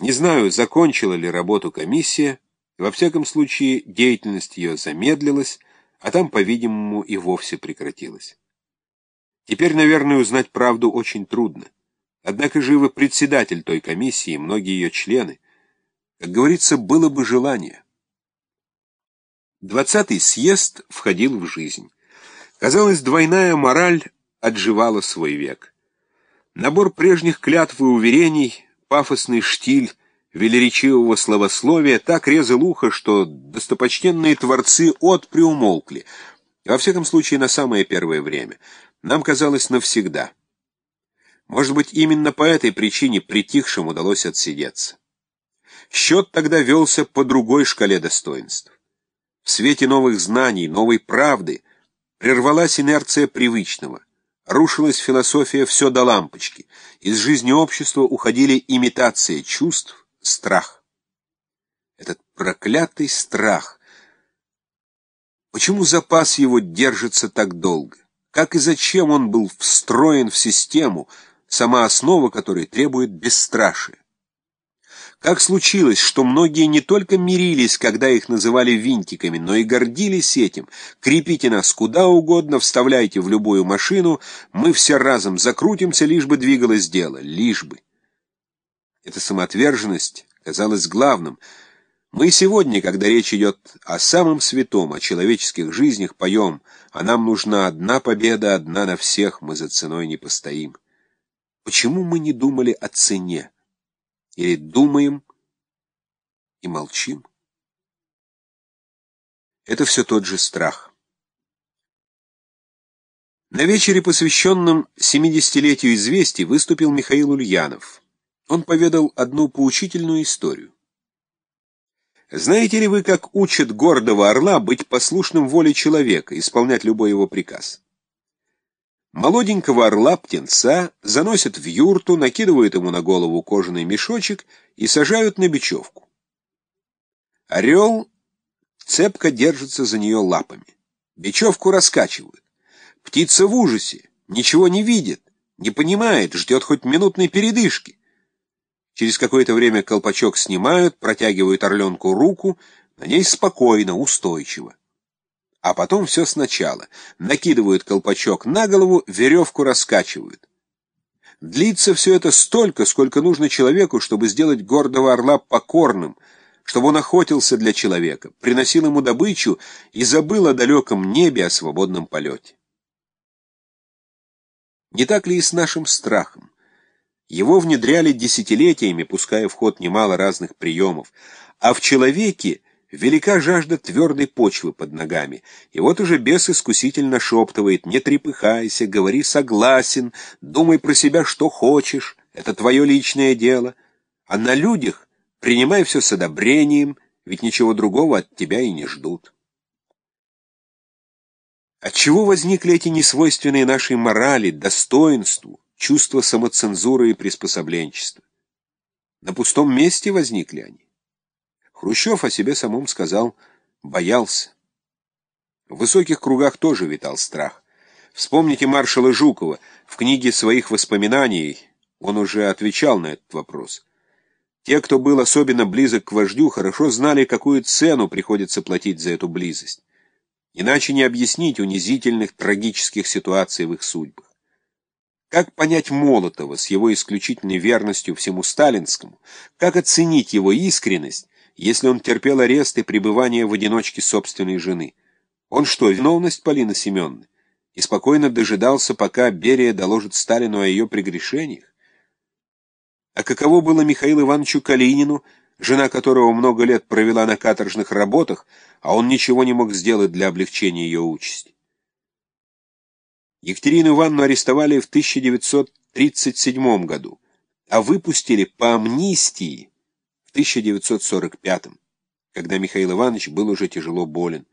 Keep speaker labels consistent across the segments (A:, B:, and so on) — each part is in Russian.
A: Не знаю, закончила ли работу комиссия, во всяком случае деятельность ее замедлилась, а там, по-видимому, и вовсе прекратилась. Теперь, наверное, узнать правду очень трудно. Однако живы председатель той комиссии, многие ее члены. Как говорится, было бы желание. Двадцатый съезд входил в жизнь. Казалось, двойная мораль отживала свой век. Набор прежних клятв и уверений, пафосный штиль велеречивого словословия так резал ухо, что достопочтенные творцы от приумолкли, во всяком случае на самое первое время. Нам казалось навсегда. Может быть, именно по этой причине притихшим удалось отсидеться. Счет тогда велся по другой шкале достоинств. В свете новых знаний, новой правды прервалась инерция привычного, рушилась философия все до лампочки, из жизни общества уходили имитация чувств, страх. Этот проклятый страх. Почему запас его держится так долго? Как и зачем он был встроен в систему, сама основа которой требует бесстрашия. Как случилось, что многие не только мирились, когда их называли винтиками, но и гордились этим. Крепите нас куда угодно, вставляйте в любую машину, мы все разом закрутимся, лишь бы двигалось дело, лишь бы. Эта самоотверженность казалась главным. Мы сегодня, когда речь идет о самом святом, о человеческих жизнях, поем, а нам нужна одна победа, одна на всех, мы за ценой не постоим. Почему мы не думали о цене? Или думаем и молчим? Это все тот же страх. На вечере, посвященном 70-летию известий, выступил Михаил Ульянов. Он поведал одну поучительную историю. Знаете ли вы, как учат гордого орла быть послушным воле человека, исполнять любой его приказ? Молоденького орла-птенца заносят в юрту, накидывают ему на голову кожаный мешочек и сажают на бечевку. Орел цепко держится за нее лапами. Бечевку раскачивают. Птица в ужасе, ничего не видит, не понимает, ждет хоть минутной передышки. Через какое-то время колпачок снимают, протягивают орленку руку, на ней спокойно, устойчиво а потом все сначала. Накидывают колпачок на голову, веревку раскачивают. Длится все это столько, сколько нужно человеку, чтобы сделать гордого орла покорным, чтобы он охотился для человека, приносил ему добычу и забыл о далеком небе, о свободном полете. Не так ли и с нашим страхом? Его внедряли десятилетиями, пуская в ход немало разных приемов, а в человеке Велика жажда твердой почвы под ногами, и вот уже бес искусительно шептывает «Не трепыхайся, говори согласен, думай про себя, что хочешь, это твое личное дело, а на людях принимай все с одобрением, ведь ничего другого от тебя и не ждут». Отчего возникли эти несвойственные нашей морали, достоинству, чувство самоцензуры и приспособленчества? На пустом месте возникли они. Хрущев о себе самом сказал «боялся». В высоких кругах тоже витал страх. Вспомните маршала Жукова. В книге своих воспоминаний он уже отвечал на этот вопрос. Те, кто был особенно близок к вождю, хорошо знали, какую цену приходится платить за эту близость. Иначе не объяснить унизительных, трагических ситуаций в их судьбах. Как понять Молотова с его исключительной верностью всему сталинскому? Как оценить его искренность, если он терпел арест и пребывание в одиночке собственной жены? Он что, виновность Полины Семеновны? И спокойно дожидался, пока Берия доложит Сталину о ее прегрешениях? А каково было Михаилу Ивановичу Калинину, жена которого много лет провела на каторжных работах, а он ничего не мог сделать для облегчения ее участи? Екатерину Ивановну арестовали в 1937 году, а выпустили по амнистии в 1945 когда Михаил Иванович был уже тяжело болен.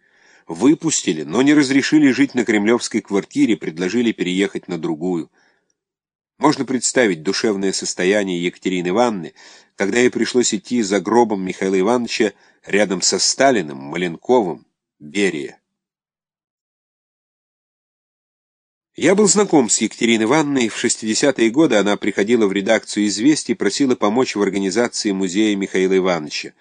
A: Выпустили, но не разрешили жить на кремлевской квартире, предложили переехать на другую. Можно представить душевное состояние Екатерины Ивановны, когда ей пришлось идти за гробом Михаила Ивановича рядом со Сталиным, Маленковым, Берия. Я был знаком с Екатериной Ивановной. В 60-е годы она приходила в редакцию «Известий» и просила помочь в организации музея Михаила Ивановича.